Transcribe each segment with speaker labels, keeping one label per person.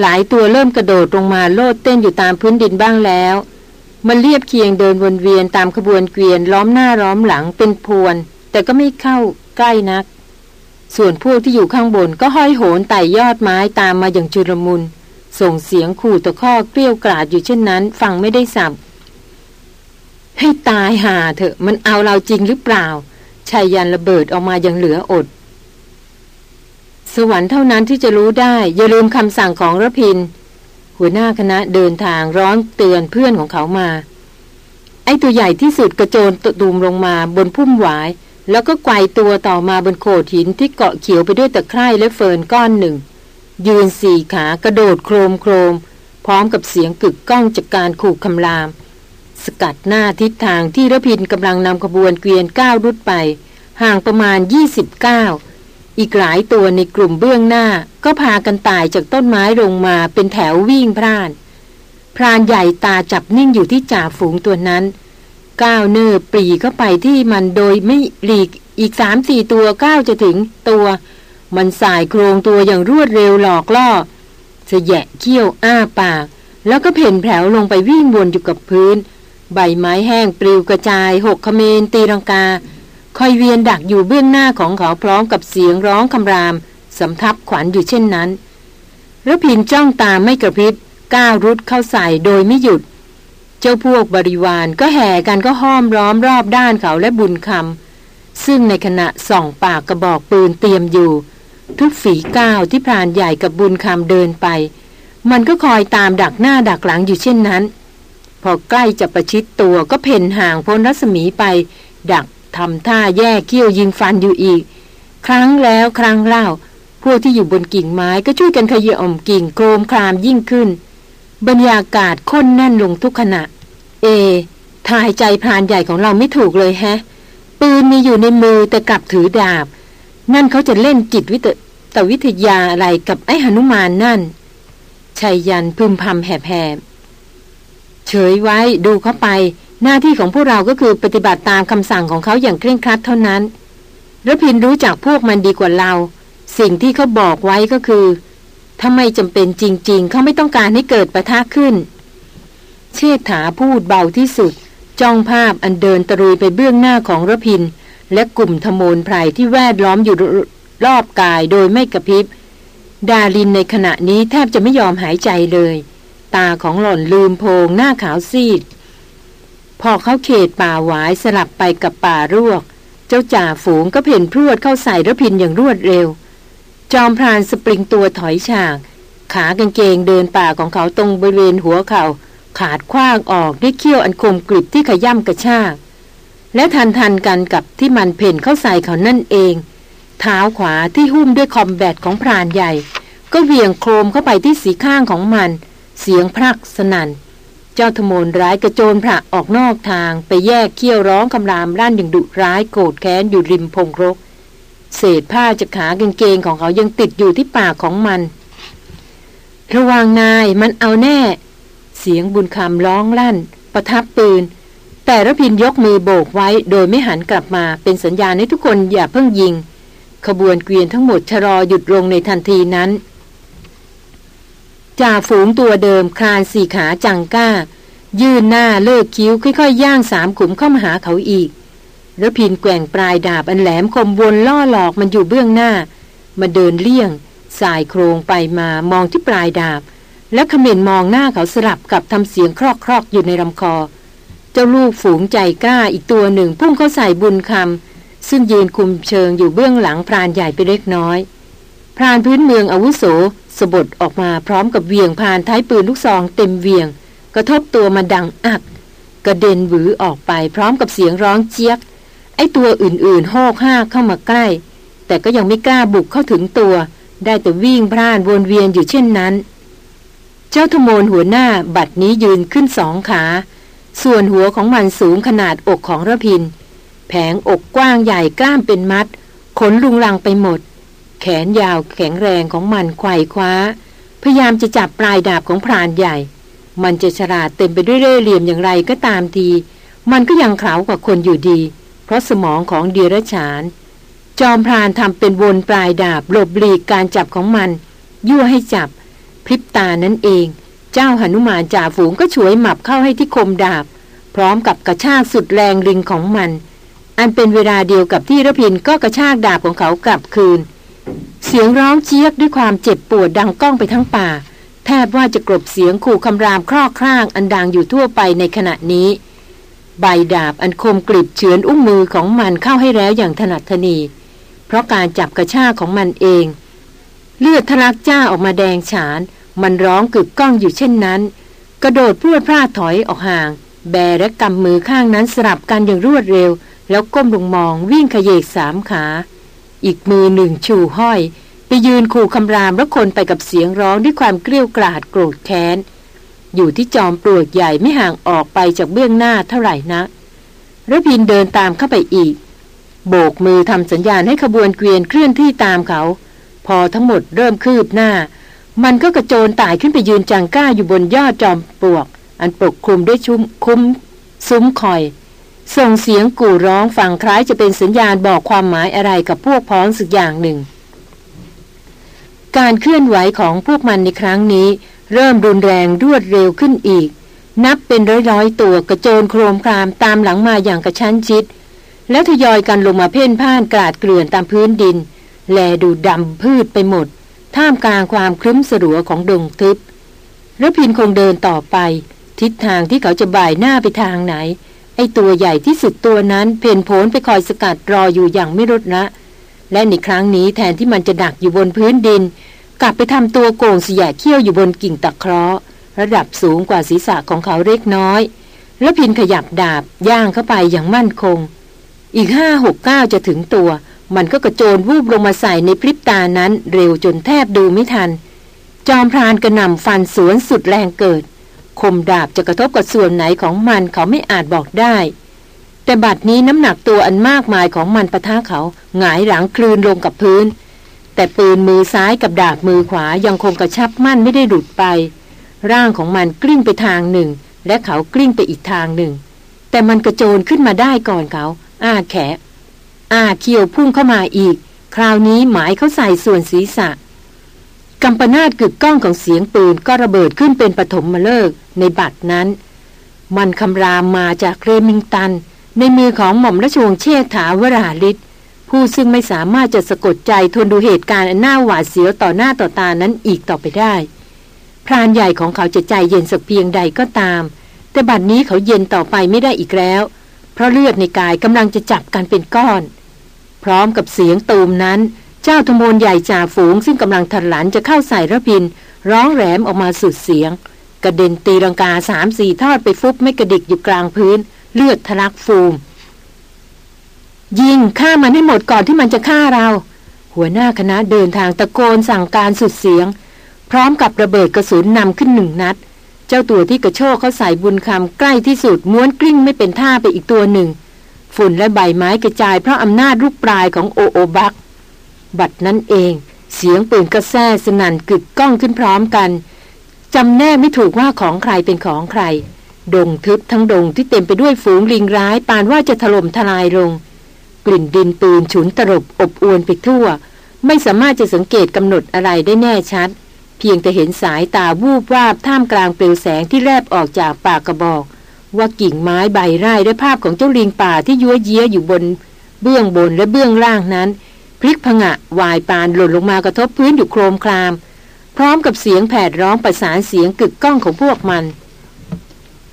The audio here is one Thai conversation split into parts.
Speaker 1: หลายตัวเริ่มกระโดดลงมาโลดเต้นอยู่ตามพื้นดินบ้างแล้ว มันเรียบเคียงเดินวนเวียนตามขบวนเกวียนล้อมหน้าล้อมหลังเป็นพวน แต่ก็ไม่เข้าใกล้นัก ส่วนพวกที่อยู่ข้างบนก็ห้อยโหนไต่ยอดไม้ตามมาอย่างจุลมุน ส่งเสียงขู่ตะข้อเกลี้ยวกราดอยู่เช่นนั้น ฟังไม่ได้สับให้ตายหาเถอะมันเอาเราจริงหรือเปล่าชายยันระเบิดออกมาอย่างเหลืออด สวรรค์เท่านั้นที่จะรู้ได้ อย่าลืมคำสั่งของระพิน หัวหน้าคณะเดินทางร้อนเตือนเพื่อนของเขามา ไอ้ตัวใหญ่ที่สุดกระโจนตูมลงมาบนพุ่มหวาย แล้วก็ไกวตัวต่อมาบนโขดหินที่เกาะเขียวไปด้วยตะไคร่และเฟิร์นก้อนหนึ่ง ยืนสี่ขากระโดดโครมโครม พร้อมกับเสียงกึกก้องจากการขู่คำราม สกัดหน้าทิศทางที่ระพินกำลังนำขบวนเกวียนก้าวรุดไป ห่างประมาณ29 อีกหลายตัวในกลุ่มเบื้องหน้าก็พากันตายจากต้นไม้ลงมาเป็นแถววิ่งพร่าน พรานใหญ่ตาจับนิ่งอยู่ที่จ่าฝูงตัวนั้น ก้าวเนิบปรีเข้าไปที่มันโดยไม่หลีกอีกสามสี่ตัวก้าวจะถึงตัว มันสายโครงตัวอย่างรวดเร็วหลอกล่อเสยะเขี้ยวอ้าปาก แล้วก็เพ่นแผลวลงไปวิ่งวนอยู่กับพื้น ใบไม้แห้งปลิวกระจายหกขเมนตีรังกา คอยเวียนดักอยู่เบื้องหน้าของเขาพร้อมกับเสียงร้องคำรามสำทับขวัญอยู่เช่นนั้นระพินจ้องตามไม่กระพริบก้าวรุดเข้าใส่โดยไม่หยุด เจ้าพวกบริวารก็แห่กันก็ห้อมร้อมรอบด้านเขาและบุญคำซึ่งในขณะส่องปากกระบอกปืนเตรียมอยู่ ทุกฝีก้าวที่พรานใหญ่กับบุญคำเดินไป มันก็คอยตามดักหน้าดักหลังอยู่เช่นนั้น พอใกล้จะประชิดตัวก็เพ่นห่างพ้นรัศมีไป ดัก ทำท่าแย่เขี้ยวยิงฟันอยู่อีก ครั้งแล้วครั้งเล่า พวกที่อยู่บนกิ่งไม้ก็ช่วยกันขย่อมกิ่งโครมครามยิ่งขึ้น บรรยากาศค้นแน่นลงทุกขณะ เอ ทายใจพรานใหญ่ของเราไม่ถูกเลยแฮะ ปืนมีอยู่ในมือแต่กลับถือดาบ นั่นเขาจะเล่นจิตวิทตวิทยาอะไรกับไอ้หนุมานนั่นชายยันพึมพำแหบๆเฉยไว้ดูเข้าไป หน้าที่ของพวกเราก็คือปฏิบัติตามคำสั่งของเขาอย่างเคร่งครัดเท่านั้นระพินรู้จักพวกมันดีกว่าเรา สิ่งที่เขาบอกไว้ก็คือถ้าไม่จำเป็นจริง ๆ เขาไม่ต้องการให้เกิดประทะขึ้น เชษฐาพูดเบาที่สุด จ้องภาพอันเดินตรุยไปเบื้องหน้าของระพิน และกลุ่มธโมนไพรที่แวดล้อมอยู่รอบกายโดยไม่กระพริบ ดาลินในขณะนี้แทบจะไม่ยอมหายใจเลย ตาของหล่อนลืมโพงหน้าขาวซีด พอเขาเขตป่าหวายสลับไปกับป่ารวก เจ้าจ่าฝูงก็เพ่นพรวดเข้าใส่ระพินอย่างรวดเร็ว จอมพรานสปริงตัวถอยฉาก ขากางเกงเดินป่าของเขาตรงบริเวณหัวเขา่าขาดคว้างออกด้วยเขี้ยวอันคมกริบที่ขย่ำกระชาก และทันทันกันกับที่มันเพ่นเข้าใส่เขานั่นเอง เท้าขวาที่หุ้มด้วยคอมแบทของพรานใหญ่ ก็เหวี่ยงโครมเข้าไปที่สีข้างของมัน เสียงพรักสนัน่น เจ้าธโมนร้ายกระโจนพระออกนอกทางไปแยกเขี้ยวร้องคำรามร่านอย่างดุร้ายโกรธแค้นอยู่ริมพงรก เศษผ้าจากขากางเกงของเขายังติดอยู่ที่ปากของมัน ระวังนายมันเอาแน่ เสียงบุญคำร้องลั่น ประทับปืน แต่ระพินยกมือโบกไว้โดยไม่หันกลับมาเป็นสัญญาณให้ทุกคนอย่าเพิ่งยิง ขบวนเกวียนทั้งหมดชะลอหยุดลงในทันทีนั้น จ่าฝูงตัวเดิมคลานสี่ขาจังก้า ยื่นหน้าเลิกคิ้วค่อยๆย่างสามขุมเข้ามาหาเขาอีกระพินแกว่งปลายดาบอันแหลมคมวนล่อหลอกมันอยู่เบื้องหน้า มาเดินเลี่ยง สายโครงไปมามองที่ปลายดาบ แล้วขม่นมองหน้าเขาสลับกับทำเสียงครอกครออยู่ในลำคอ เจ้าลูกฝูงใจกล้าอีกตัวหนึ่งพุ่งเข้าใส่บุญคำซึ่งยืนคุมเชิงอยู่เบื้องหลังพรานใหญ่ไปเล็กน้อย พรานพื้นเมืองอาวุโส สบดออกมาพร้อมกับเวียงพานท้ายปืนลูกซองเต็มเวียง กระทบตัวมาดังอัก กระเด็นหวือออกไปพร้อมกับเสียงร้องเจี๊ยก ไอตัวอื่นๆโหกห้าเข้ามาใกล้ แต่ก็ยังไม่กล้าบุกเข้าถึงตัว ได้แต่วิ่งพร่านวนเวียนอยู่เช่นนั้น เจ้าธโมนหัวหน้าบัดนี้ยืนขึ้นสองขา ส่วนหัวของมันสูงขนาดอกของระพิน แผงอกกว้างใหญ่กล้ามเป็นมัด ขนลุงลังไปหมด แขนยาวแข็งแรงของมันไขว่คว้า พยายามจะจับปลายดาบของพรานใหญ่ มันจะฉลาดเต็มไปด้วยเร่ห์เหลี่ยมอย่างไรก็ตามที มันก็ยังขาวกว่าคนอยู่ดี เพราะสมองของเดียรฉาน จอมพรานทำเป็นวนปลายดาบหลบหลีกการจับของมัน ยั่วให้จับ พริบตานั้นเอง เจ้าหนุมานจ่าฝูงก็ฉวยหมับเข้าให้ที่คมดาบ พร้อมกับกระชากสุดแรงริงของมัน อันเป็นเวลาเดียวกับที่ระพินก็กระชากดาบของเขากลับคืน เสียงร้องเชียกด้วยความเจ็บปวดดังก้องไปทั้งป่า แทบว่าจะกลบเสียงขู่คำรามครอกคร่างอันดังอยู่ทั่วไปในขณะนี้ ใบดาบอันคมกริบเฉือนอุ้งมือของมันเข้าให้แล้วอย่างถนัดทนี เพราะการจับกระชากของมันเอง เลือดทะลักจ้าออกมาแดงฉาน มันร้องกึกก้องอยู่เช่นนั้น กระโดดพรวดพลาดถอยออกห่าง แบและกำมือข้างนั้นสลับกันอย่างรวดเร็ว แล้วก้มลงมองวิ่งขยเยกสามขา อีกมือหนึ่งชูห้อย ไปยืนขู่คำรามแล้วคนไปกับเสียงร้องด้วยความเกลี้ยกล่อดโกรธแค้น อยู่ที่จอมปลวกใหญ่ไม่ห่างออกไปจากเบื้องหน้าเท่าไหร่นะระพินเดินตามเข้าไปอีก โบกมือทำสัญญาณให้ขบวนเกวียนเคลื่อนที่ตามเขา พอทั้งหมดเริ่มคืบหน้า มันก็กระโจนตายขึ้นไปยืนจังก้าอยู่บนยอดจอมปลวก อันปกคลุมด้วยชุมคุ้มซุ้มคอย ส่งเสียงกู่ร้องฟังคล้ายจะเป็นสัญญาณบอกความหมายอะไรกับพวกพ้องสักอย่างหนึ่ง การเคลื่อนไหวของพวกมันในครั้งนี้ เริ่มรุนแรงรวดเร็วขึ้นอีก นับเป็นร้อยๆตัวกระโจนโครมครามตามหลังมาอย่างกระชั้นชิด แล้วทยอยกันลงมาเพ่นพ่านกราดเกลื่อนตามพื้นดิน แลดูดำพืชไปหมด ท่ามกลางความครึ้มสลัวของดงทึบระพินคงเดินต่อไป ทิศทางที่เขาจะบ่ายหน้าไปทางไหน ไอตัวใหญ่ที่สุดตัวนั้นเพ่นโผนไปคอยสกัดรออยู่อย่างไม่ลดละและในครั้งนี้แทนที่มันจะดักอยู่บนพื้นดิน กลับไปทำตัวโก่งเสียเขี้ยวอยู่บนกิ่งตะเคราะห์ระดับสูงกว่าศีรษะของเขาเล็กน้อย แล้วพินขยับดาบย่างเข้าไปอย่างมั่นคง อีกห้าหกเก้าจะถึงตัว มันก็กระโจนวูบลงมาใส่ในพริบตานั้น เร็วจนแทบดูไม่ทัน จอมพรานกระหน่ำฟันสวนสุดแรงเกิด คมดาบจะกระทบกับส่วนไหนของมันเขาไม่อาจบอกได้ แต่บัดนี้น้ำหนักตัวอันมากมายของมันปะทะเขาหงายหลังคลืนลงกับพื้น แต่ปืนมือซ้ายกับดาบมือขวายังคงกระชับมั่นไม่ได้หลุดไป ร่างของมันกลิ้งไปทางหนึ่ง และเขากลิ้งไปอีกทางหนึ่ง แต่มันกระโจนขึ้นมาได้ก่อนเขา อ้าแขอ้าเคียวพุ่งเข้ามาอีก คราวนี้หมายเขาใส่ส่วนศีรษะ กำปนาตกึกก้องของเสียงปืนก็ระเบิดขึ้นเป็นปฐมมาเลิกในบัตรนั้น มันคำรามมาจากเรมิงตัน ในมือของหม่อมราชวงศ์เชษฐาวราลิศผู้ซึ่งไม่สามารถจะสะกดใจทนดูเหตุการณ์หน้าหวาดเสียวต่อหน้าต่อตานั้นอีกต่อไปได้ พรานใหญ่ของเขาจะใจเย็นสักเพียงใดก็ตาม แต่บัดนี้เขาเย็นต่อไปไม่ได้อีกแล้ว เพราะเลือดในกายกำลังจะจับกันเป็นก้อน พร้อมกับเสียงตูมนั้น เจ้าธมนใหญ่จ่าฝูงซึ่งกำลังทันหลันจะเข้าใส่ระพิน ร้องแหลมออกมาสุดเสียง กระเด็นตีรังกาสามสี่ทอดไปฟุบไม่กระดิกอยู่กลางพื้น เลือดทะลักฟูม ยิงฆ่ามันให้หมดก่อนที่มันจะฆ่าเรา หัวหน้าคณะเดินทางตะโกนสั่งการสุดเสียง พร้อมกับระเบิดกระสุนนำขึ้นหนึ่งนัด เจ้าตัวที่กระโชกเขาใส่บุญคำใกล้ที่สุดม้วนกลิ้งไม่เป็นท่าไปอีกตัวหนึ่งฝุ่นและใบไม้กระจายเพราะอำนาจลูกปลายของโอโอบัก บัดนั้นเอง เสียงปืนกระแซ่สนั่นกึกก้องขึ้นพร้อมกันจำแน่ไม่ถูกว่าของใครเป็นของใคร ดงทึบทั้งดงที่เต็มไปด้วยฝูงลิงร้าย ปานว่าจะถล่มทลายลง กลิ่นดินปืนฉุนตรบอบอวนไปทั่ว ไม่สามารถจะสังเกตกำหนดอะไรได้แน่ชัด เพียงแต่เห็นสายตาวูบวาบท่ามกลางเปลวแสงที่แลบออกจากปากกระบอก ว่ากิ่งไม้ใบไร่และภาพของเจ้าลิงป่าที่ยั่วเยี้ยอยู่บน เบื้องบนและเบื้องล่างนั้น ลิกผงะวายปานหล่นลงมากระทบพื้นอยู่โครมคราม พร้อมกับเสียงแผดร้องประสานเสียงกึกก้องของพวกมัน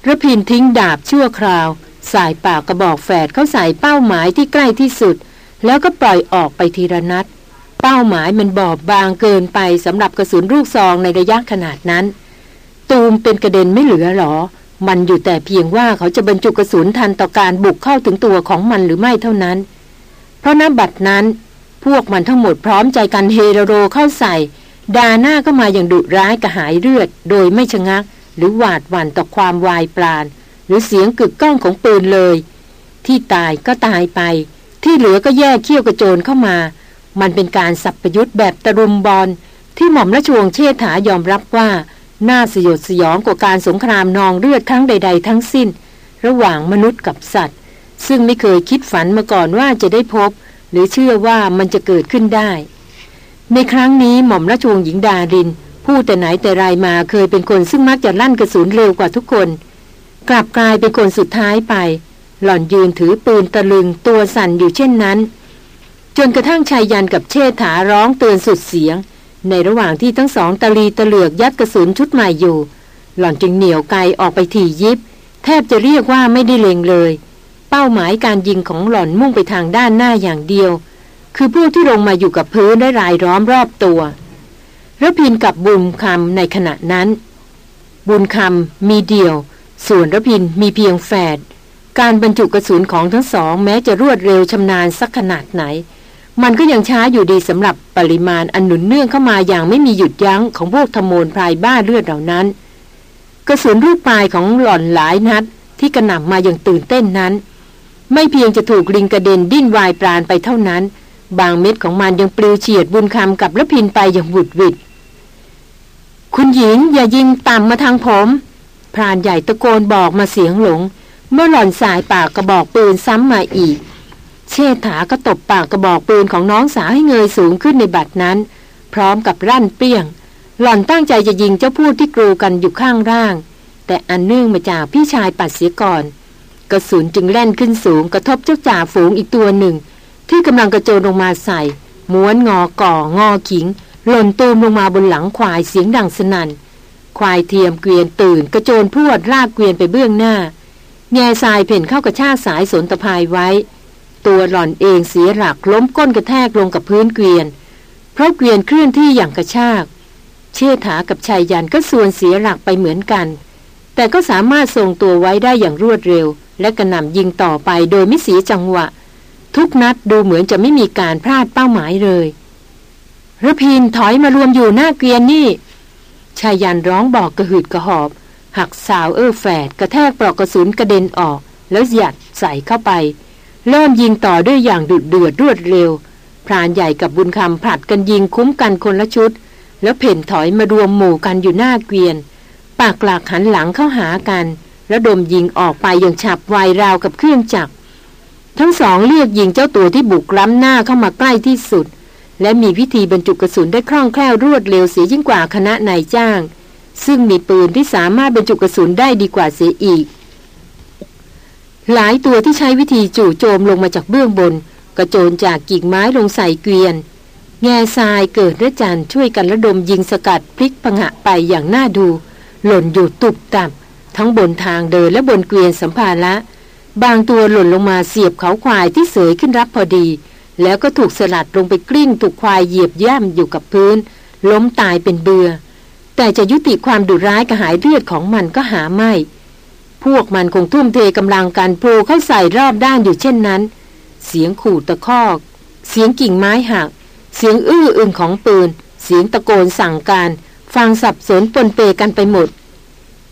Speaker 1: ระพินทิ้งดาบชั่วคราว สายปากกระบอกแฝดเข้าใส่เป้าหมายที่ใกล้ที่สุด แล้วก็ปล่อยออกไปทีละนัด เป้าหมายมันบอบบางเกินไปสำหรับกระสุนลูกซองในระยะขนาดนั้น ตูมเป็นกระเด็นไม่เหลือหรอ มันอยู่แต่เพียงว่าเขาจะบรรจุกระสุนทันต่อการบุกเข้าถึงตัวของมันหรือไม่เท่านั้น เพราะนับบัดนั้น พวกมันทั้งหมดพร้อมใจกันเฮโรเข้าใส่ ดาหน้าก็มาอย่างดุร้ายกระหายเลือด โดยไม่ชะงัก หรือหวาดหวั่นต่อความวายปราณหรือเสียงกึกก้องของปืนเลย ที่ตายก็ตายไป ที่เหลือก็แย่เขี้ยวกระโจนเข้ามา มันเป็นการสับประยุทธ์แบบตะรุมบอลที่หม่อมราชวงศ์เชษฐายอมรับว่าน่าสยดสยองกว่าการสงครามนองเลือดครั้งใด ๆ ทั้งสิ้น ระหว่างมนุษย์กับสัตว์ ซึ่งไม่เคยคิดฝันมาก่อนว่าจะได้พบ หรือเชื่อว่ามันจะเกิดขึ้นได้ ในครั้งนี้หม่อมราชวงศ์หญิงดาริน ผู้แต่ไหนแต่ไรมาเคยเป็นคนซึ่งมักจะลั่นกระสุนเร็วกว่าทุกคน กลับกลายเป็นคนสุดท้ายไป หล่อนยืนถือปืนตะลึงตัวสั่นอยู่เช่นนั้น จนกระทั่งชายยันกับเชษฐาร้องเตือนสุดเสียง ในระหว่างที่ทั้งสองตะลีตะเหลือกยัดกระสุนชุดใหม่อยู่ หล่อนจึงเหนียวไกออกไปถี่ยิบ แทบจะเรียกว่าไม่ได้เล็งเลย เป้าหมายการยิงของหล่อนมุ่งไปทางด้านหน้าอย่างเดียว คือผู้ที่ลงมาอยู่กับพื้นได้รายล้อมรอบตัวระพินกับบุญคำในขณะนั้น บุญคำมีเดียว ส่วนระพินมีเพียงแฝดการบรรจุกระสุนของทั้งสอง แม้จะรวดเร็วชำนาญสักขนาดไหน มันก็ยังช้าอยู่ดีสำหรับปริมาณอันหนุนเนื่องเข้ามาอย่างไม่มีหยุดยั้งของพวกธโมนพรายบ้าเลือดเหล่านั้น กระสุนรูปปลายของหล่อนหลายนัดที่กระหน่ำมาอย่างตื่นเต้นนั้น ไม่เพียงจะถูกลิงกระเด็นดิ้นวายปราณไปเท่านั้น บางเม็ดของมันยังปลิวเฉียดบุญคำกับระพินไปอย่างบุดวิดคุณหญิงอย่ายิงต่ำมาทางผมพรานใหญ่ตะโกนบอกมาเสียงหลง เมื่อหล่อนสายปากกระบอกปืนซ้ำมาอีก เชษฐาก็ตบปากกระบอกปืนของน้องสาวให้เงยสูงขึ้นในบัดนั้น พร้อมกับรั่นเปี้ยง หล่อนตั้งใจจะยิงเจ้าพูดที่กรูกันอยู่ข้างร่าง แต่อันเนื่องมาจากพี่ชายปัดเสียก่อน กระสุนจึงแล่นขึ้นสูงกระทบเจ้าจ่าฝูงอีกตัวหนึ่ง ที่กำลังกระโจนลงมาใส่ ม้วนงอก่องอขิง หล่นตูมลงมาบนหลังควายเสียงดังสนัน่นควายเทียมเกวียนตื่น กระโจนพรวดลากเกวียนไปเบื้องหน้า แง่ทรายเพ่นเข้ากระชากสายสนตะพายไว้ ตัวหล่อนเองเสียหลักล้มก้นกระแทกลงกับพื้นเกวียน เพราะเกวียนเคลื่อนที่อย่างกระชากเชี่ถากับชายยันก็ส่วนเสียหลักไปเหมือนกัน แต่ก็สามารถทรงตัวไว้ได้อย่างรวดเร็ว และกระหน่ำยิงต่อไปโดยไม่เสียจังหวะ ทุกนัดดูเหมือนจะไม่มีการพลาดเป้าหมายเลยระพินถอยมารวมอยู่หน้าเกวียนนี่ชายันร้องบอกกระหืดกระหอบ หักสาวเออแฝดกระแทกปลอกกระสุนกระเด็นออก แล้วหยัดใส่เข้าไป เริ่มยิงต่อด้วยอย่างดุดเดือดรวดเร็ว พรานใหญ่กับบุญคำผลัดกันยิงคุ้มกันคนละชุด แล้วเพ่นถอยมารวมหมู่กันอยู่หน้าเกวียน ปากหลักหันหลังเข้าหากัน แล้วดมยิงออกไปอย่างฉับไวราวกับเครื่องจักร ทั้งสองเรียกยิงเจ้าตัวที่บุกล้ำหน้าเข้ามาใกล้ที่สุด และมีวิธีบรรจุกระสุนได้คล่องแคล่วรวดเร็วเสียยิ่งกว่าคณะนายจ้าง ซึ่งมีปืนที่สามารถบรรจุกระสุนได้ดีกว่าเสียอีก หลายตัวที่ใช้วิธีจู่โจมลงมาจากเบื้องบน กระโจนจากกิ่งไม้ลงใส่เกวียน แง่ทรายเกิดและจันช่วยกันระดมยิงสกัดพลิกผงะไปอย่างน่าดู หล่นอยู่ตุบตับ ทั้งบนทางเดินและบนเกวียนสัมภาระ บางตัวหล่นลงมาเสียบเขาควายที่เสยขึ้นรับพอดี แล้วก็ถูกสลัดลงไปกลิ้งถูกควายเหยียบย่ำอยู่กับพื้น ล้มตายเป็นเบือ แต่จะยุติความดุร้ายกระหายเลือดของมันก็หาไม่ พวกมันคงทุ่มเทกำลังการโผล่เข้าใส่รอบด้านอยู่เช่นนั้น เสียงขู่ตะคอก เสียงกิ่งไม้หัก เสียงอื้ออึงของปืน เสียงตะโกนสั่งการ ฟังสับสนปนเปกันไปหมด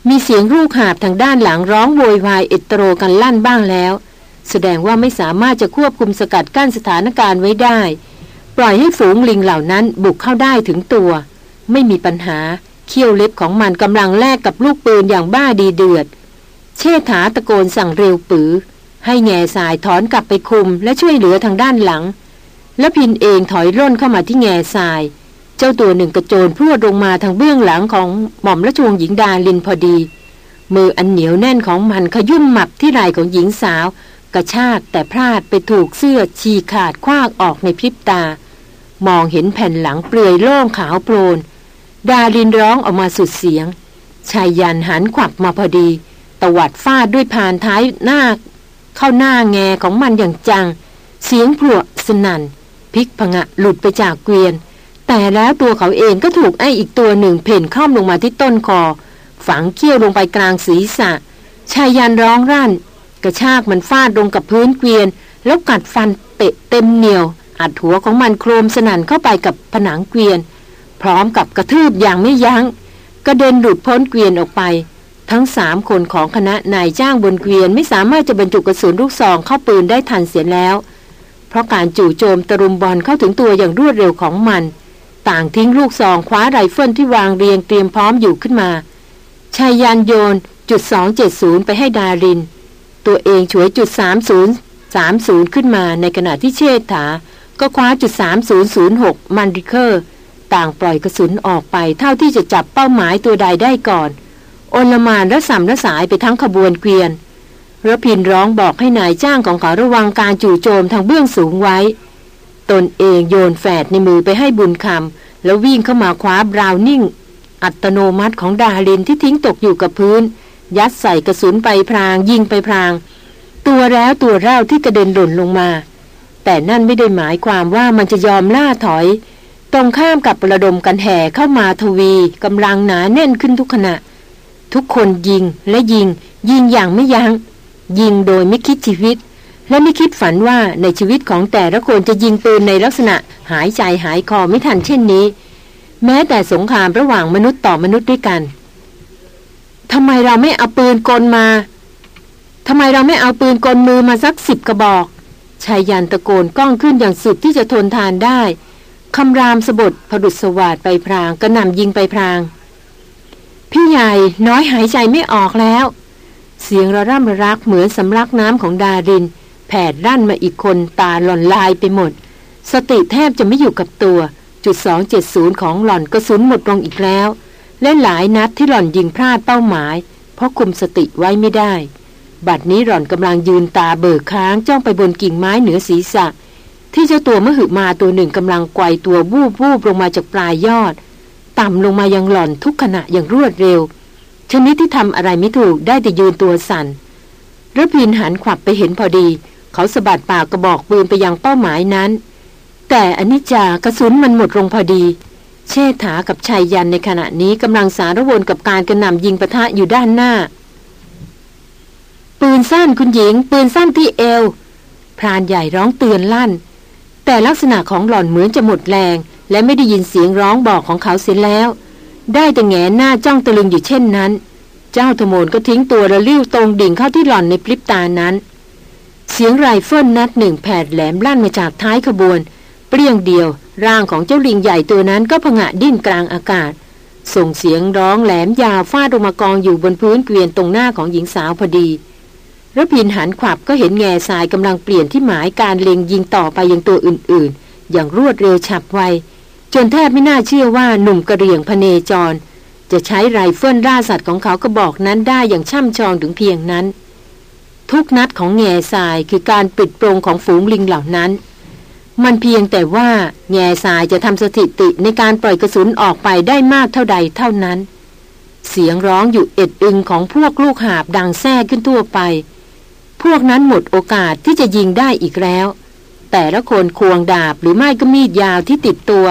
Speaker 1: มีเสียงลูกหาบทางด้านหลังร้องโวยวายเอตโรกันลั่นบ้างแล้ว แสดงว่าไม่สามารถจะควบคุมสกัดกั้นสถานการณ์ไว้ได้ ปล่อยให้ฝูงลิงเหล่านั้นบุกเข้าได้ถึงตัว ไม่มีปัญหาเขี้ยวเล็บของมันกำลังแลกกับลูกปืนอย่างบ้าดีเดือด เชษฐาตะโกนสั่งเร็วปือ ให้แง่สายถอนกลับไปคุมและช่วยเหลือทางด้านหลัง และพินเองถอยร่นเข้ามาที่แง่สาย เจ้าตัวหนึ่งกระโจนพรวดลงมาทางเบื้องหลังของหม่อมราชวงศ์หญิงดาลินพอดี มืออันเหนียวแน่นของมันขยุ่มหมับที่ไหล่ของหญิงสาว กระชากแต่พลาดไปถูกเสื้อฉีกขาดคว้างออกในพริบตา มองเห็นแผ่นหลังเปลือยโล่งขาวโปลนดารินร้องออกมาสุดเสียงชายยันหันขวับมาพอดี ตวัดฟาดด้วยผ่านท้ายหน้า เข้าหน้าแงของมันอย่างจัง เสียงพลวสนัน่นพิกผงะหลุดไปจากเกวียน แต่แล้วตัวเขาเองก็ถูกไอ้อีกตัวหนึ่งเพ่นข้อมลงมาที่ต้นคอ ฝังเขี้ยวลงไปกลางศีรษะ ชายยันร้องรั่น กระชากมันฟาดลงกับพื้นเกวียน แล้วกัดฟันเปะเต็มเหนียว อัดหัวของมันโครมสนั่นเข้าไปกับผนังเกวียน พร้อมกับกระทืบอย่างไม่ยัง้ง กระเด็นหลุดพ้นเกวียนออกไป ทั้งสามคนของคณะนายจ้างบนเกวียนไม่สามารถจะบรรจุกระสุนลูกซองเข้าปืนได้ทันเสียแล้ว เพราะการจู่โจมตรุมบอลเข้าถึงตัวอย่างรวดเร็วของมัน ต่างทิ้งลูกซองคว้าไรเฟิลที่วางเรียงเตรียมพร้อมอยู่ขึ้นมาไชยยันต์โยนจุดสองเจ็ดศูนย์ไปให้ดาริน ตัวเองฉวยจุด 30 30 ขึ้นมาในขณะที่เชษฐา ก็คว้าจุด 3006 แมนลิเคอร์ ต่างปล่อยกระสุนออกไปเท่าที่จะจับเป้าหมายตัวใดได้ก่อนอลหม่านระส่ำระสายไปทั้งขบวนเกวียนระพินร้องบอกให้นายจ้างของเขาระวังการจู่โจมทางเบื้องสูงไว้ ตนเองโยนแฝดในมือไปให้บุญคำแล้ววิ่งเข้ามาคว้าบราวนิ่ง อัตโนมัติของดาลินที่ทิ้งตกอยู่กับพื้น ยัดใส่กระสุนไปพรางยิงไปพราง ตัวแล้วตัวเล่าที่กระเด็นหล่นลงมา แต่นั่นไม่ได้หมายความว่ามันจะยอมล่าถอย ตรงข้ามกับระดมกันแห่เข้ามาทวีกำลังหนาแน่นขึ้นทุกขณะ ทุกคนยิงและยิง ยิงอย่างไม่ยัง้งยิงโดยไม่คิดชีวิต และไม่คิดฝันว่าในชีวิตของแต่ละคนจะยิงปืนในลักษณะหายใจหายคอไม่ทันเช่นนี้ แม้แต่สงครามระหว่างมนุษย์ต่อมนุษย์ด้วยกันทำไมเราไม่เอาปืนกลมาทำไมเราไม่เอาปืนกลมือมาสักสิบกระบอกชายยันตะโกนก้องขึ้นอย่างสุดที่จะทนทานได้คำรามสบดผดุสวาดไปพรางกระหน่ำยิงไปพราง พี่ใหญ่น้อยหายใจไม่ออกแล้ว เสียงระร่ำระรักเหมือนสำลักน้ำของดาริน แผดรั่นมาอีกคนตาหล่อนลายไปหมด สติแทบจะไม่อยู่กับตัว จุดสองเจ็ดศูนย์ของหล่อนกระสุนหมดลงอีกแล้ว และหลายนัดที่หล่อนยิงพลาดเป้าหมาย เพราะคุมสติไว้ไม่ได้ บัดนี้หล่อนกำลังยืนตาเบิกค้างจ้องไปบนกิ่งไม้เหนือศีรษะ ที่เจ้าตัวมหึมาตัวหนึ่งกำลังไกวตัววูบวูบลงมาจากปลายยอด ต่ำลงมายังหล่อนทุกขณะอย่างรวดเร็ว ชนิดที่ทำอะไรไม่ถูกได้แต่ยืนตัวสัน่นระพินหันขวับไปเห็นพอดี เขาสะบัดปากกระบอกปืนไปยังเป้าหมายนั้น แต่อนิจจากระสุนมันหมดลงพอดี เชษฐากับชายยันในขณะนี้กำลังสารวนกับการกระหน่ำยิงปะทะอยู่ด้านหน้า ปืนสั้นคุณหญิง ปืนสั้นที่เอว พรานใหญ่ร้องเตือนลั่น แต่ลักษณะของหล่อนเหมือนจะหมดแรง และไม่ได้ยินเสียงร้องบอกของเขาเสียแล้ว ได้แต่แหงนหน้าจ้องตะลึงอยู่เช่นนั้น เจ้าทโมนก็ทิ้งตัวละลิ่วตรงดิ่งเข้าที่หล่อนในพริบตานั้น เสียงไรเฟิลนัดหนึ่งแผดแหลมลั่นมาจากท้ายขบวน เปรี้ยงเดียว ร่างของเจ้าลิงใหญ่ตัวนั้นก็ผงะดิ้นกลางอากาศ ส่งเสียงร้องแหลมยาวฟาดลงมากองอยู่บนพื้นเกวียนตรงหน้าของหญิงสาวพอดีระพินหันขวับก็เห็นแง่ทรายกำลังเปลี่ยนที่หมายการเล็งยิงต่อไปยังตัวอื่นๆ อย่างรวดเร็วฉับไว จนแทบไม่น่าเชื่อว่าหนุ่มกะเหรี่ยงพเนจร จะใช้ไรเฟิลล่าสัตว์ของเขากระบอกนั้นได้อย่างช่ำชองถึงเพียงนั้น ทุกนัดของแง่ทรายคือการปิดโปรงของฝูงลิงเหล่านั้น มันเพียงแต่ว่าแง่ทรายจะทำสถิติในการปล่อยกระสุนออกไปได้มากเท่าใดเท่านั้น เสียงร้องอยู่เอ็ดอึงของพวกลูกหาบดังแท้ขึ้นทั่วไป พวกนั้นหมดโอกาสที่จะยิงได้อีกแล้ว แต่ละคนควงดาบหรือไม่ก็มีดยาวที่ติดตัว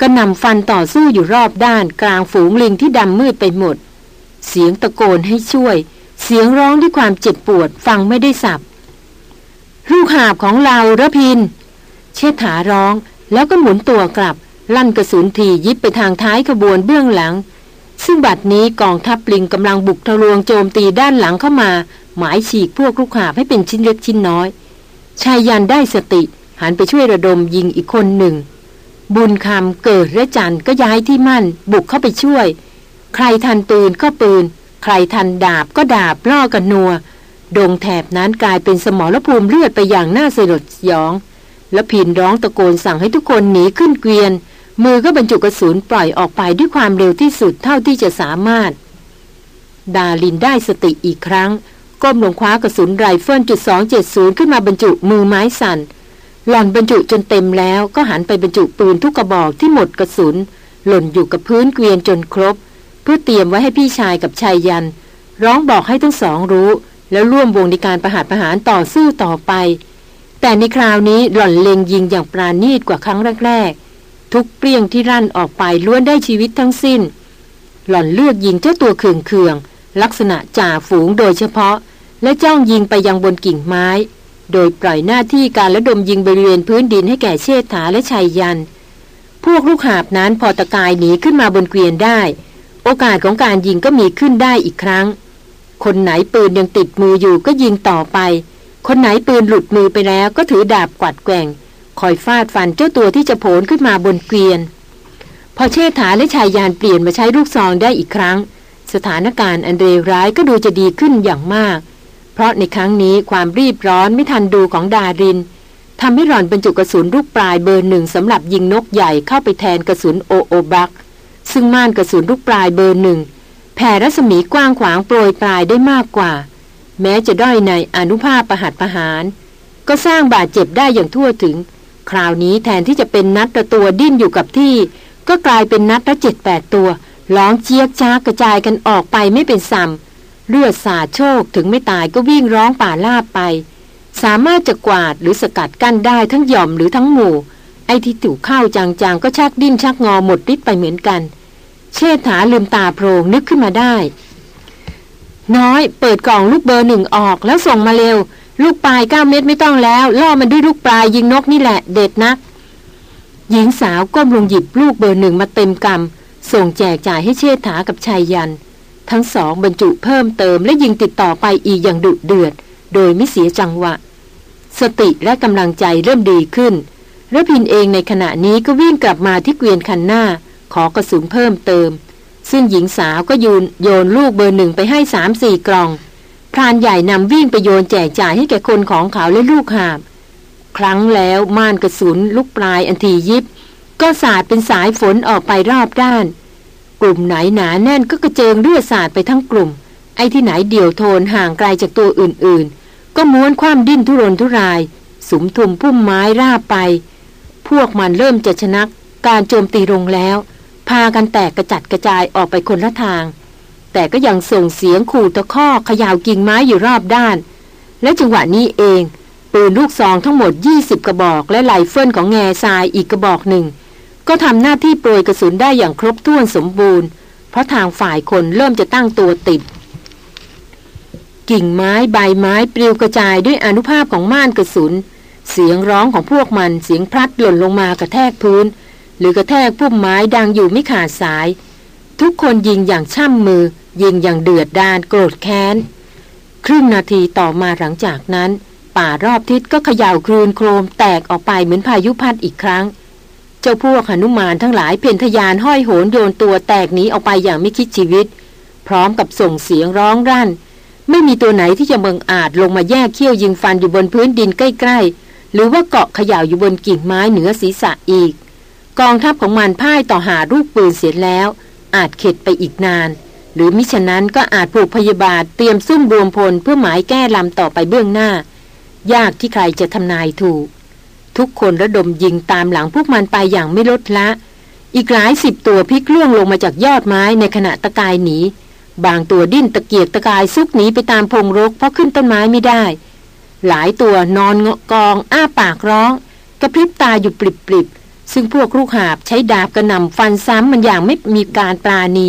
Speaker 1: ก็นำฟันต่อสู้อยู่รอบด้านกลางฝูงลิงที่ดำมืดไปหมด เสียงตะโกนให้ช่วย เสียงร้องด้วยความเจ็บปวดฟังไม่ได้สับลูกหาบของเราระพิน เชษฐาร้องแล้วก็หมุนตัวกลับ ลั่นกระสุนทียิบไปทางท้ายขบวนเบื้องหลัง ซึ่งบัดนี้กองทัพลิงกำลังบุกทะลวงโจมตีด้านหลังเข้ามา หมายฉีกพวกลูกหาบให้เป็นชิ้นเล็กชิ้นน้อย ชายยันได้สติ หันไปช่วยระดมยิงอีกคนหนึ่ง บุญคำเกิดและจันก็ย้ายที่มั่น บุกเข้าไปช่วย ใครทันปืนก็ปืน ใครทันดาบก็ดาบล่อกันนัว ดงแถบนั้นกลายเป็นสมรภูมิเลือดไปอย่างน่าสลดสยอง แล้วผินร้องตะโกนสั่งให้ทุกคนหนีขึ้นเกวียน มือก็บรรจุกระสุนปล่อยออกไปด้วยความเร็วที่สุดเท่าที่จะสามารถ ดาลินได้สติอีกครั้ง ก้มลงคว้ากระสุนไรเฟิลจุดสองเจ็ดศูนย์ขึ้นมาบรรจุมือไม้สั่นหล่อนบรรจุจนเต็มแล้วก็หันไปบรรจุปืนทุกกระบอกที่หมดกระสุน หล่นอยู่กับพื้นเกวียนจนครบ เพื่อเตรียมไว้ให้พี่ชายกับชายยัน ร้องบอกให้ทั้งสองรู้ แล้วร่วมวงในการประหารประหารต่อสู้ต่อไป แต่ในคราวนี้หล่อนเล็งยิงอย่างปราณีตกว่าครั้งแรกๆทุกเปรี้ยงที่รั่นออกไปล้วนได้ชีวิตทั้งสิ้น หล่อนเลือกยิงเจ้าตัวเคืองๆลักษณะจ่าฝูงโดยเฉพาะ และจ้องยิงไปยังบนกิ่งไม้ โดยปล่อยหน้าที่การระดมยิงบริเวณพื้นดินให้แก่เชษฐาและชัยยันพวกลูกหาบนั้นพอตะกายหนีขึ้นมาบนเกวียนได้ โอกาสของการยิงก็มีขึ้นได้อีกครั้ง คนไหนปืนยังติดมืออยู่ก็ยิงต่อไป คนไหนปืนหลุดมือไปแล้วก็ถือดาบกวัดแกว่ง คอยฟาดฟันเจ้าตัวที่จะโผล่ขึ้นมาบนเกวียน พอเชษฐาและชายยานเปลี่ยนมาใช้ลูกซองได้อีกครั้ง สถานการณ์อันเลวร้ายก็ดูจะดีขึ้นอย่างมาก เพราะในครั้งนี้ความรีบร้อนไม่ทันดูของดารินทำให้หล่อนบรรจุกระสุนลูกปลายเบอร์หนึ่งสำหรับยิงนกใหญ่เข้าไปแทนกระสุนโอโอบัก ซึ่งม่านกระสุนลูกปลายเบอร์หนึ่งแผ่รัศมีกว้างขวางโปรยปลายได้มากกว่า แม้จะด้อยในอนุภาพประหัตประหาร ก็สร้างบาดเจ็บได้อย่างทั่วถึง คราวนี้แทนที่จะเป็นนัดละตัวดิ้นอยู่กับที่ ก็กลายเป็นนัดละเจ็ดแปดตัวร้องเจี๊ยกจ้ากระจายกันออกไปไม่เป็นซ้ำเลือดสาดโชคถึงไม่ตายก็วิ่งร้องป่าลาบไป สามารถจะกวาดหรือสกัดกั้นได้ทั้งหย่อมหรือทั้งหมู่ ไอ้ที่ถูกเข้าจางๆก็ชักดิ้นชักงอหมดฤทธิ์ไปเหมือนกัน เชษฐาลืมตาโพรงนึกขึ้นมาได้ น้อยเปิดกล่องลูกเบอร์หนึ่งออกแล้วส่งมาเร็ว ลูกปลายเก้าเม็ดไม่ต้องแล้ว ล่อมันด้วยลูกปลายยิงนกนี่แหละ เด็ดนัก หญิงสาวก้มลงหยิบลูกเบอร์หนึ่งมาเต็มกำส่งแจกจ่ายให้เชษฐากับชายยัน ทั้งสองบรรจุเพิ่มเติมและยิงติดต่อไปอีกอย่างดุเดือด โดยไม่เสียจังหวะ สติและกำลังใจเริ่มดีขึ้นระพินเองในขณะนี้ก็วิ่งกลับมาที่เกวียนคันหน้า ขอกระสุนเพิ่มเติม ซึ่งหญิงสาวก็โยนโยนลูกเบอร์หนึ่งไปให้สามสี่กล่อง พรานใหญ่นำวิ่งไปโยนแจกจ่ายให้แก่คนของเขาและลูกหาบ ครั้งแล้วม่านกระสุนลูกปลายอันทียิบ ก็สาดเป็นสายฝนออกไปรอบด้าน กลุ่มไหนหนาแน่นก็กระเจิงเลือดสาดไปทั้งกลุ่ม ไอ้ที่ไหนเดี่ยวโทนห่างไกลจากตัวอื่นๆ ก็ม้วนคว่ำดิ้นทุรนทุรายสุมทุมพุ่มไม้ราบไป พวกมันเริ่มจะชนะการโจมตีลงแล้ว พากันแตกกระจัดกระจายออกไปคนละทาง แต่ก็ยังส่งเสียงขู่ตะข้อขยาวกิ่งไม้อยู่รอบด้าน และจังหวะนี้เอง ปืนลูกซองทั้งหมด 20 กระบอกและไลเฟิลของแง่ทรายอีกกระบอกหนึ่ง ก็ทำหน้าที่โปรยกระสุนได้อย่างครบถ้วนสมบูรณ์ เพราะทางฝ่ายคนเริ่มจะตั้งตัวติดกิ่งไม้ใบไม้ปลิวกระจายด้วยอนุภาพของม่านกระสุน เสียงร้องของพวกมันเสียงพลัดหล่นลงมากระแทกพื้น หรือกระแทกพุ่มไม้ดังอยู่ไม่ขาดสาย ทุกคนยิงอย่างช่ำมือ ยิงอย่างเดือดดานโกรธแค้น ครึ่งนาทีต่อมาหลังจากนั้น ป่ารอบทิศก็เขย่าวคลืนโครมแตกออกไปเหมือนพายุพัดอีกครั้ง เจ้าพวกหนุมานทั้งหลายเพ่นทยานห้อยโหนโยนตัวแตกหนีออกไปอย่างไม่คิดชีวิต พร้อมกับส่งเสียงร้องรั่น ไม่มีตัวไหนที่จะเบิงอาจลงมาแยกเขี้ยวยิงฟันอยู่บนพื้นดินใกล้ ๆ หรือว่าเกาะขย่าอยู่บนกิ่งไม้เหนือศีรษะอีก กองทัพของมันพ่ายต่อหาลูกปืนเสียแล้ว อาจเข็ดไปอีกนาน หรือมิฉะนั้นก็อาจผูกพยาบาทเตรียมซุ่มรวมพลเพื่อหมายแก้ลำต่อไปเบื้องหน้า ยากที่ใครจะทำนายถูก ทุกคนระดมยิงตามหลังพวกมันไปอย่างไม่ลดละ อีกหลายสิบตัวพลิกล่วงลงมาจากยอดไม้ในขณะตะกายหนีบางตัวดิ้นตะเกียกตะกายซุกหนีไปตามพงรกเพราะขึ้นต้นไม้ไม่ได้ หลายตัวนอนเงาะกองอ้าปากร้อง กระพริบตาอยู่ปริบๆ ซึ่งพวกลูกหาบใช้ดาบกระหน่ำฟันซ้ำมันอย่างไม่มีการปราณี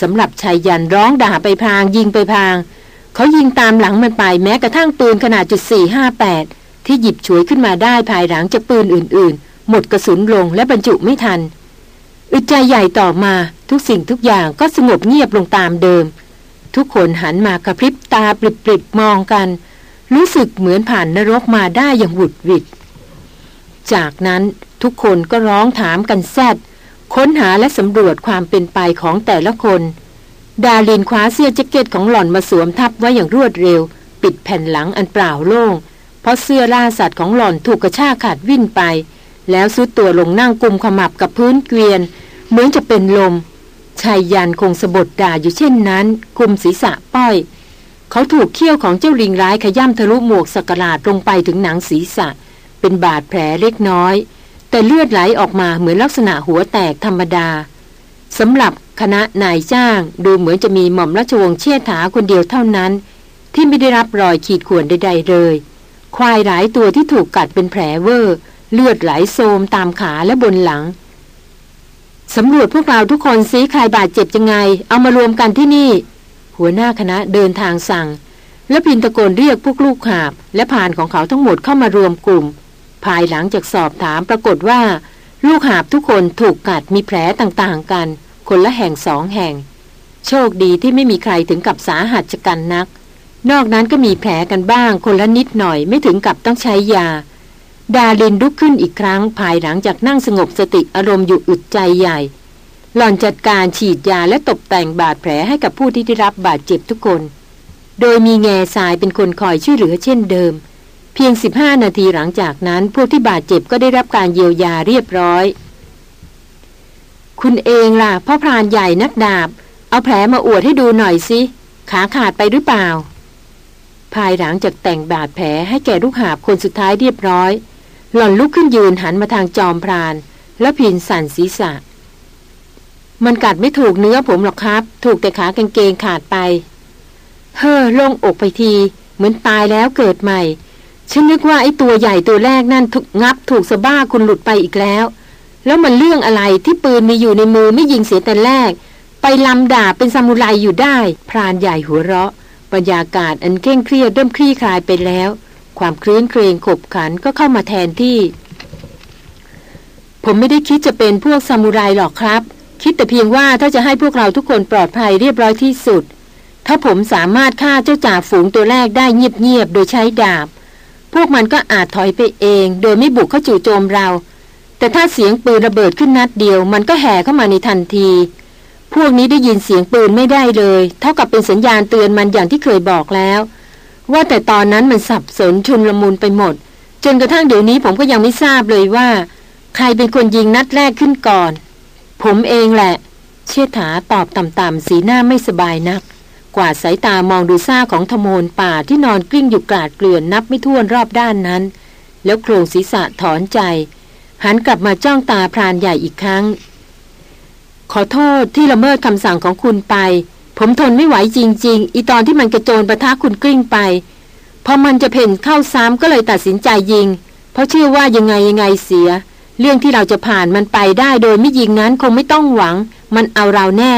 Speaker 1: สำหรับชายยันร้องด่าไปพางยิงไปพาง เขายิงตามหลังมันไปแม้กระทั่งปืนขนาดจุดสี่ห้าแปดที่หยิบฉวยขึ้นมาได้ภายหลังจากปืนอื่นๆ หมดกระสุนลงและบรรจุไม่ทัน อึดใจใหญ่ต่อมาทุกสิ่งทุกอย่างก็สงบเงียบลงตามเดิม ทุกคนหันมากระพริบตาปริบๆมองกัน รู้สึกเหมือนผ่านนรกมาได้อย่างหวุดหวิด จากนั้นทุกคนก็ร้องถามกันแซดค้นหาและสำรวจความเป็นไปของแต่ละคน ดาลินคว้าเสื้อแจ็คเก็ตของหล่อนมาสวมทับไว้อย่างรวดเร็ว ปิดแผ่นหลังอันเปล่าโล่ง เพราะเสื้อล่าสัตว์ของหล่อนถูกกระชากขาดวิ่นไป แล้วซุดตัวลงนั่งกุมขมับกับพื้นเกวียน เหมือนจะเป็นลมชายยันคงสะบดด่าอยู่เช่นนั้นคุมศีรษะป้อย เขาถูกเขี้ยวของเจ้าลิงร้ายขย่ำทะลุหมวกสกลาดลงไปถึงหนังศีรษะเเป็นบาดแผลเล็กน้อย แต่เลือดไหลออกมาเหมือนลักษณะหัวแตกธรรมดาสำหรับคณะนายจ้างดูเหมือนจะมีหม่อมราชวงศ์เชษฐาคนเดียวเท่านั้น ที่ไม่ได้รับรอยขีดข่วนใด ๆ เลย ควายหลายตัวที่ถูกกัดเป็นแผลเวอร์เลือดไหลโซมตามขาและบนหลังสำรวจพวกเราทุกคนซีใครบาดเจ็บยังไง เอามารวมกันที่นี่ หัวหน้าคณะเดินทางสั่ง และพินตะโกนเรียกพวกลูกหาบ และผ่านของเขาทั้งหมดเข้ามารวมกลุ่ม ภายหลังจากสอบถามปรากฏว่า ลูกหาบทุกคนถูกกัดมีแผลต่างๆกัน คนละแห่งสองแห่ง โชคดีที่ไม่มีใครถึงกับสาหัสกันนัก นอกนั้นก็มีแผลกันบ้าง คนละนิดหน่อยไม่ถึงกับต้องใช้ยา ดาลินลุกขึ้นอีกครั้ง ภายหลังจากนั่งสงบสติอารมณ์อยู่อึดใจใหญ่ หล่อนจัดการฉีดยาและตกแต่งบาดแผลให้กับผู้ที่ได้รับบาดเจ็บทุกคน โดยมีแง่ทรายเป็นคนคอยช่วยเหลือเช่นเดิม เพียง 15 นาทีหลังจากนั้น พวกที่บาดเจ็บก็ได้รับการเยียวยาเรียบร้อย คุณเองล่ะพ่อพรานใหญ่นักดาบ เอาแผลมาอวดให้ดูหน่อยสิ ขาขาดไปหรือเปล่า ภายหลังจากแต่งบาดแผลให้แก่ลูกหาบคนสุดท้ายเรียบร้อย หล่อนลุกขึ้นยืนหันมาทางจอมพราน แล้วพินสั่นศีรษะ มันกัดไม่ถูกเนื้อผมหรอกครับ ถูกแต่ขากางเกงขาดไป เฮ้อโล่งอกไปที เหมือนตายแล้วเกิดใหม่ ฉันนึกว่าไอ้ตัวใหญ่ตัวแรกนั่นถูกงับถูกสะบ้าคุณหลุดไปอีกแล้ว แล้วมันเรื่องอะไรที่ปืนมีอยู่ในมือไม่ยิงเสียแต่แรก ไปลำด่าเป็นซามูไรอยู่ได้ พรานใหญ่หัวเราะ บรรยากาศอันเคร่งเครียดเริ่มคลี่คลายไปแล้ว ความคลื้นเครงขบขันก็เข้ามาแทนที่ ผมไม่ได้คิดจะเป็นพวกซามูไรหรอกครับ คิดแต่เพียงว่าถ้าจะให้พวกเราทุกคนปลอดภัยเรียบร้อยที่สุด ถ้าผมสามารถฆ่าเจ้าจ่าฝูงตัวแรกได้เงียบๆโดยใช้ดาบ พวกมันก็อาจถอยไปเอง โดยไม่บุกเข้าจู่โจมเรา แต่ถ้าเสียงปืนระเบิดขึ้นนัดเดียว มันก็แห่เข้ามาในทันที พวกนี้ได้ยินเสียงปืนไม่ได้เลย เท่ากับเป็นสัญญาณเตือนมันอย่างที่เคยบอกแล้ว ว่าแต่ตอนนั้นมันสับสนชุนลมุนไปหมด จนกระทั่งเดี๋ยวนี้ผมก็ยังไม่ทราบเลยว่า ใครเป็นคนยิงนัดแรกขึ้นก่อน ผมเองแหละ เชี่ยถาตอบต่ำๆสีหน้าไม่สบายนัก กวาดสายตามองดูซ่าของธโมนป่าที่นอนกลิ้งอยู่กลาดเกลื่อนนับไม่ถ้วนรอบด้านนั้น แล้วโครงศีรษะถอนใจ หันกลับมาจ้องตาพรานใหญ่อีกครั้ง ขอโทษที่ละเมิดคำสั่งของคุณไป ผมทนไม่ไหวจริง ๆ อีตอนที่มันกระโจนประทะคุณกลิ้งไปพอมันจะเพ่นเข้าซ้ำก็เลยตัดสินใจยิง เพราะเชื่อว่ายังไงยังไงเสีย เรื่องที่เราจะผ่านมันไปได้โดยไม่ยิงนั้นคงไม่ต้องหวัง มันเอาเราแน่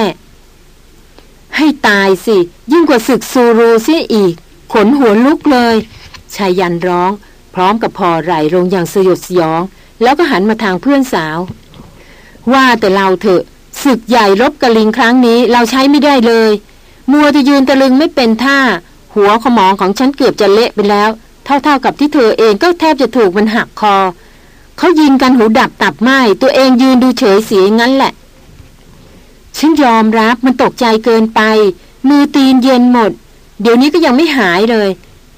Speaker 1: ให้ตายสิ ยิ่งกว่าศึกซูรูเสียอีก ขนหัวลุกเลยชายยันร้อง พร้อมกับพอไหลลงอย่างสยดสยอง แล้วก็หันมาทางเพื่อนสาว ว่าแต่เราเถอะศึกใหญ่รบกระลิงครั้งนี้เราใช้ไม่ได้เลย มัวจะยืนตะลึงไม่เป็นท่า หัวขมองของฉันเกือบจะเละไปแล้ว เท่าๆกับที่เธอเองก็แทบจะถูกมันหักคอเขายิงกันหูดับตับไหมตัวเองยืนดูเฉยเสียงั้นแหละ ฉันยอมรับมันตกใจเกินไป มือตีนเย็นหมด เดี๋ยวนี้ก็ยังไม่หายเลย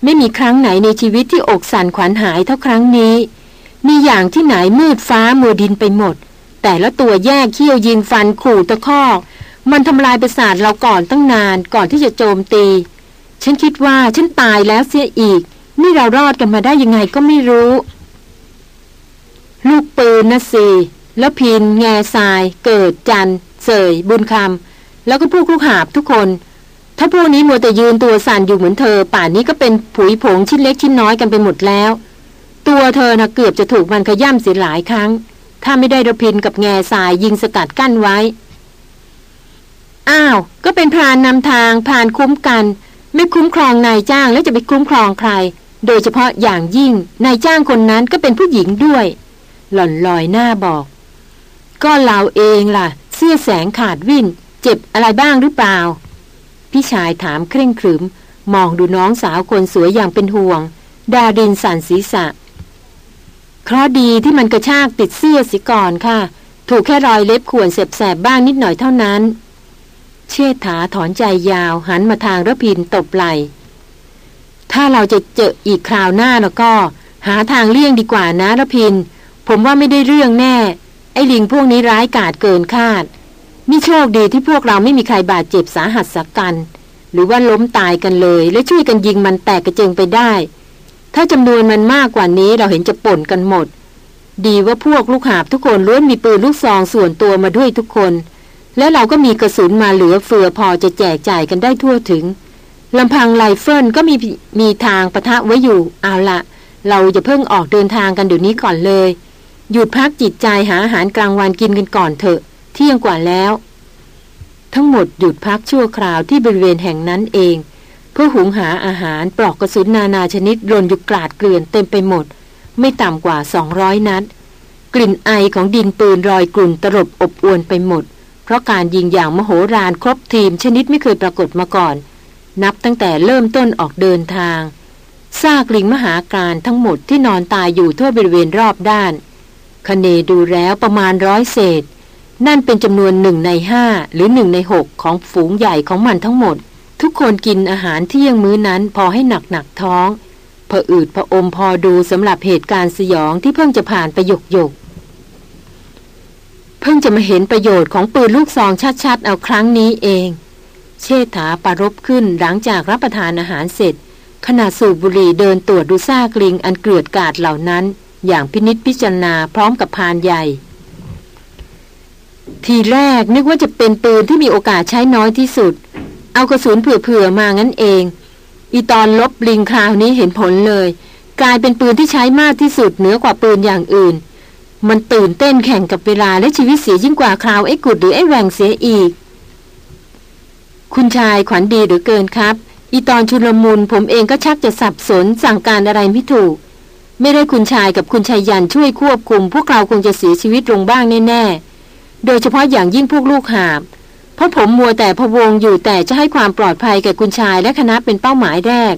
Speaker 1: ไม่มีครั้งไหนในชีวิตที่อกสั่นขวัญหายเท่าครั้งนี้ มีอย่างที่ไหนมืดฟ้ามัวดินไปหมด แต่ละตัวแยกเขี้ยวยิงฟันขู่ตะคอกมันทำลายประสาทเราก่อนตั้งนานก่อนที่จะโจมตี ฉันคิดว่าฉันตายแล้วเสียอีก นี่เรารอดกันมาได้ยังไงก็ไม่รู้ ลูกปืนนะสิแล้วพิน แง่ทราย เกิดจัน เสยบุญคำแล้วก็พวกลูกหาบทุกคน ถ้าพวกนี้มัวแต่ยืนตัวสั่นอยู่เหมือนเธอ ป่านนี้ก็เป็นผุยผงชิ้นเล็กชิ้นน้อยกันไปหมดแล้ว ตัวเธอนะ่ะเกือบจะถูกมันขย่ำเสียหลายครั้ง ถ้าไม่ได้ระพินกับแง่สายยิงสกัดกั้นไว้ อ้าว ก็เป็นพรานนำทางพรานคุ้มกัน ไม่คุ้มครองนายจ้างแล้วจะไปคุ้มครองใคร โดยเฉพาะอย่างยิ่งนายจ้างคนนั้นก็เป็นผู้หญิงด้วย หล่อนลอยหน้าบอกก็เราเองล่ะ สื้อแสงขาดวิ่น เจ็บอะไรบ้างหรือเปล่า พี่ชายถามเคร่งครึม มองดูน้องสาวคนสวยอย่างเป็นห่วง ดาดินสันศีรษะ เคราะดีที่มันกระชากติดเสื้อสิก่อนค่ะ ถูกแค่รอยเล็บข่วนแสบๆบ้างนิดหน่อยเท่านั้น เชษฐาถอนใจยาวหันมาทางระพินตบไหลถ้าเราจะเจออีกคราวหน้าแล้วก็ หาทางเลี่ยงดีกว่านะระพิน ผมว่าไม่ได้เรื่องแน่ อ้ลิงพวกนี้ร้ายกาจเกินคาดนี่โชคดีที่พวกเราไม่มีใครบาดเจ็บสาหัสสักกัน หรือว่าล้มตายกันเลย และช่วยกันยิงมันแตกกระเจิงไปได้ ถ้าจำนวนมันมากกว่านี้เราเห็นจะป่นกันหมด ดีว่าพวกลูกหาบทุกคนล้วนมีปืนลูกซองส่วนตัวมาด้วยทุกคน และเราก็มีกระสุนมาเหลือเฟือพอจะแจกจ่ายกันได้ทั่วถึงลำพังไลเฟิลก็มีมีทางประทะไว้อยู่เอาละเราจะเพิ่งออกเดินทางกันเดี๋ยวนี้ก่อนเลย หยุดพักจิตใจหาอาหารกลางวันกินกันก่อนเถอะ เที่ยงกว่าแล้ว ทั้งหมดหยุดพักชั่วคราวที่บริเวณแห่งนั้นเอง เพื่อหุงหาอาหารปลอกกระสุนนานาชนิดรนอยู่กลาดเกลื่อนเต็มไปหมด ไม่ต่ำกว่าสองร้อยนัด กลิ่นไอของดินปืนรอยกลุ่นตลบอบอวนไปหมด เพราะการยิงอย่างมโหฬารครบทีมชนิดไม่เคยปรากฏมาก่อน นับตั้งแต่เริ่มต้นออกเดินทางซากลิงมหาการทั้งหมดที่นอนตายอยู่ทั่วบริเวณรอบด้าน คเนดูแล้วประมาณร้อยเศษ นั่นเป็นจำนวนหนึ่งในห้าหรือหนึ่งในหกของฝูงใหญ่ของมันทั้งหมด ทุกคนกินอาหารเที่ยงมื้อนั้นพอให้หนักหนักท้องผะอืดผะอมพอดูสำหรับเหตุการณ์สยองที่เพิ่งจะผ่านไปหยกหยกเพิ่งจะมาเห็นประโยชน์ของปืนลูกซองชัดๆ เอาครั้งนี้เอง เชษฐาปรบขึ้นหลังจากรับประทานอาหารเสร็จขณะสูบบุหรี่เดินตรวจดูซากลิงอันเกลือดกาดเหล่านั้น อย่างพินิษพิจารณาพร้อมกับพานใหญ่ ทีแรกนึกว่าจะเป็นปืนที่มีโอกาสใช้น้อยที่สุด เอากระสุนเผื่อๆมางั้นเอง อีตอนลบลิงคราวนี้เห็นผลเลย กลายเป็นปืนที่ใช้มากที่สุดเหนือกว่าปืนอย่างอื่น มันตื่นเต้นแข่งกับเวลาและชีวิตเสียยิ่งกว่าคราวไอ้กุดหรือไอ้แหวงเสียอีก คุณชายขวัญดีหรือเกินครับ อีตอนชุลมุนผมเองก็ชักจะสับสนสั่งการอะไรไม่ถูก ไม่ได้คุณชายกับคุณชายยันช่วยควบคุม พวกเราคงจะเสียชีวิตลงบ้างแน่ๆ โดยเฉพาะอย่างยิ่งพวกลูกหาบ เพราะผมมัวแต่พวงอยู่แต่จะให้ความปลอดภัยแก่คุณชายและคณะเป็นเป้าหมายแรก